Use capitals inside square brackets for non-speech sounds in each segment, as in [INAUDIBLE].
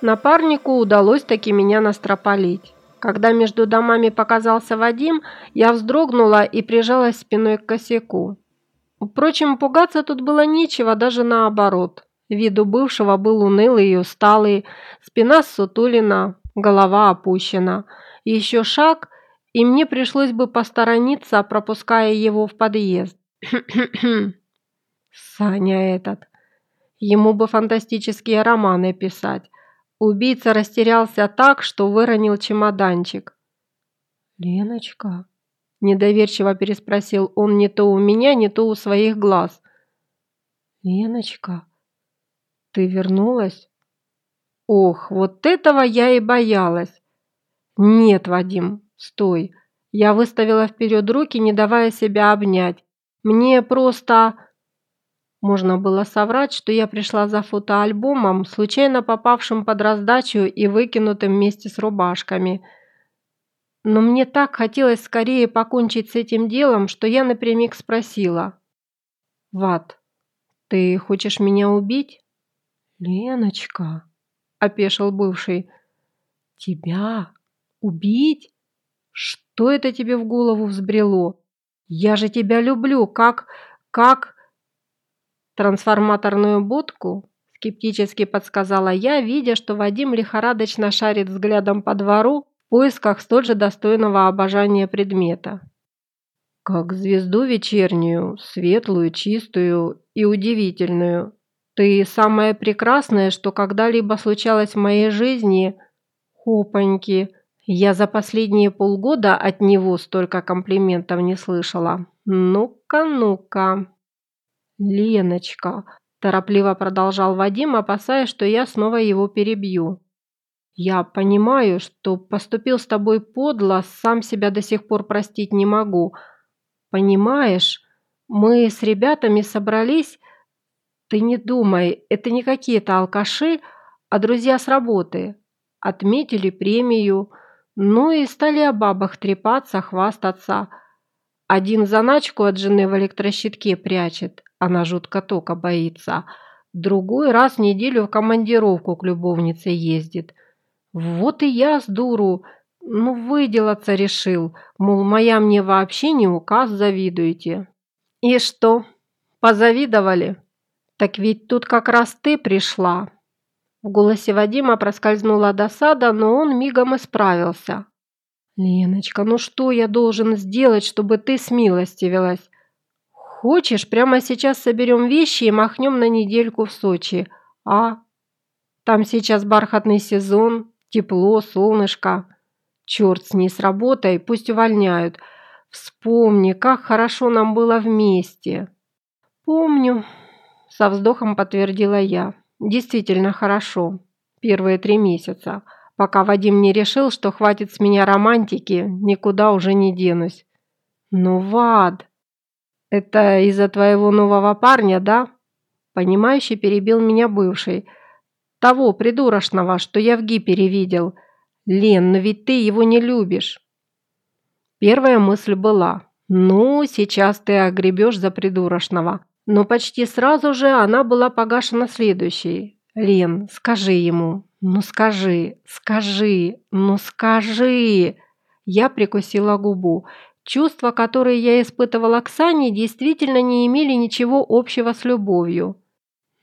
Напарнику удалось таки меня настропалить. Когда между домами показался Вадим, я вздрогнула и прижалась спиной к косяку. Впрочем, пугаться тут было нечего, даже наоборот. Вид у бывшего был унылый и усталый, спина ссутулена, голова опущена. Еще шаг, и мне пришлось бы посторониться, пропуская его в подъезд. [CLEARS THROAT] Саня этот. Ему бы фантастические романы писать. Убийца растерялся так, что выронил чемоданчик. «Леночка?» – недоверчиво переспросил он не то у меня, не то у своих глаз. «Леночка, ты вернулась?» «Ох, вот этого я и боялась!» «Нет, Вадим, стой!» Я выставила вперед руки, не давая себя обнять. «Мне просто...» Можно было соврать, что я пришла за фотоальбомом, случайно попавшим под раздачу и выкинутым вместе с рубашками. Но мне так хотелось скорее покончить с этим делом, что я напрямик спросила. «Ват, ты хочешь меня убить?» «Леночка», – опешил бывший, – «тебя убить? Что это тебе в голову взбрело? Я же тебя люблю, как... как...» «Трансформаторную будку?» – скептически подсказала я, видя, что Вадим лихорадочно шарит взглядом по двору в поисках столь же достойного обожания предмета. «Как звезду вечернюю, светлую, чистую и удивительную. Ты самое прекрасное, что когда-либо случалось в моей жизни. Хопаньки!» Я за последние полгода от него столько комплиментов не слышала. Ну-ка, ну-ка. «Леночка», – торопливо продолжал Вадим, опасаясь, что я снова его перебью. «Я понимаю, что поступил с тобой подло, сам себя до сих пор простить не могу. Понимаешь, мы с ребятами собрались... Ты не думай, это не какие-то алкаши, а друзья с работы. Отметили премию, ну и стали о бабах трепаться, хвастаться. Один заначку от жены в электрощитке прячет, она жутко тока боится. Другой раз в неделю в командировку к любовнице ездит. Вот и я с дуру, ну, выделаться решил, мол, моя мне вообще не указ, завидуете. И что, позавидовали? Так ведь тут как раз ты пришла. В голосе Вадима проскользнула досада, но он мигом исправился. «Леночка, ну что я должен сделать, чтобы ты смилостивилась? Хочешь, прямо сейчас соберем вещи и махнем на недельку в Сочи, а? Там сейчас бархатный сезон, тепло, солнышко. Черт с ней с работой, пусть увольняют. Вспомни, как хорошо нам было вместе. Помню, со вздохом подтвердила я. Действительно хорошо. Первые три месяца, пока Вадим не решил, что хватит с меня романтики, никуда уже не денусь. Ну, Вад, «Это из-за твоего нового парня, да?» Понимающе перебил меня бывший. «Того придурочного, что я в гипере видел. Лен, но ведь ты его не любишь». Первая мысль была. «Ну, сейчас ты огребешь за придурочного». Но почти сразу же она была погашена следующей. «Лен, скажи ему, ну скажи, скажи, ну скажи!» Я прикусила губу. Чувства, которые я испытывала к Сане, действительно не имели ничего общего с любовью.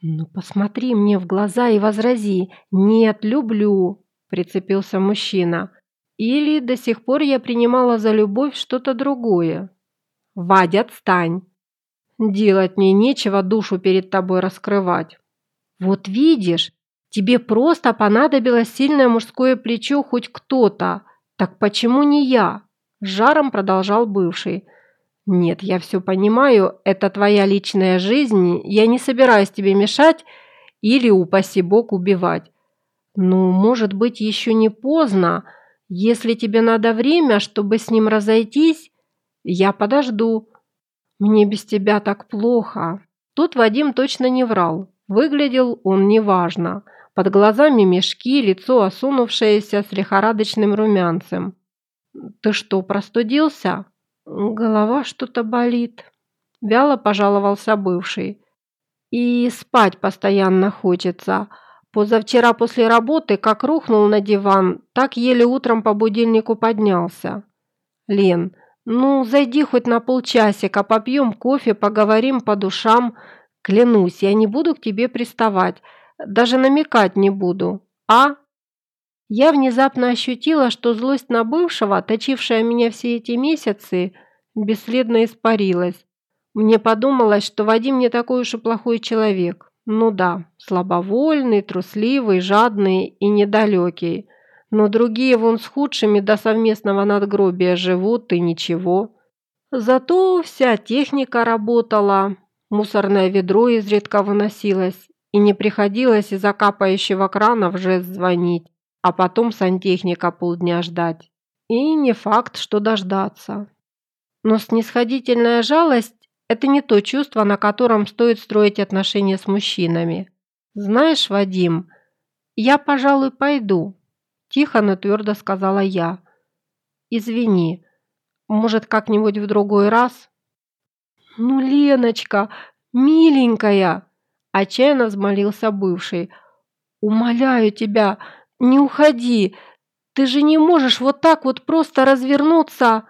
«Ну, посмотри мне в глаза и возрази. Нет, люблю», – прицепился мужчина. «Или до сих пор я принимала за любовь что-то другое». «Вадя, отстань!» «Делать мне нечего душу перед тобой раскрывать». «Вот видишь, тебе просто понадобилось сильное мужское плечо хоть кто-то. Так почему не я?» Жаром продолжал бывший. «Нет, я все понимаю, это твоя личная жизнь, я не собираюсь тебе мешать или, упаси бог, убивать. Ну, может быть, еще не поздно. Если тебе надо время, чтобы с ним разойтись, я подожду. Мне без тебя так плохо». Тут Вадим точно не врал. Выглядел он неважно. Под глазами мешки, лицо осунувшееся с лихорадочным румянцем. «Ты что, простудился?» «Голова что-то болит», – вяло пожаловался бывший. «И спать постоянно хочется. Позавчера после работы, как рухнул на диван, так еле утром по будильнику поднялся. Лен, ну зайди хоть на полчасика, попьем кофе, поговорим по душам. Клянусь, я не буду к тебе приставать, даже намекать не буду. А? Я внезапно ощутила, что злость на бывшего, точившая меня все эти месяцы, бесследно испарилась. Мне подумалось, что Вадим не такой уж и плохой человек. Ну да, слабовольный, трусливый, жадный и недалекий. Но другие вон с худшими до совместного надгробия живут и ничего. Зато вся техника работала, мусорное ведро изредка выносилось, и не приходилось из-за капающего крана в жест звонить, а потом сантехника полдня ждать. И не факт, что дождаться. Но снисходительная жалость это не то чувство, на котором стоит строить отношения с мужчинами. Знаешь, Вадим, я, пожалуй, пойду, тихо, но твердо сказала я. Извини, может, как-нибудь в другой раз? Ну, Леночка, миленькая, отчаянно взмолился бывший. Умоляю тебя, не уходи. Ты же не можешь вот так вот просто развернуться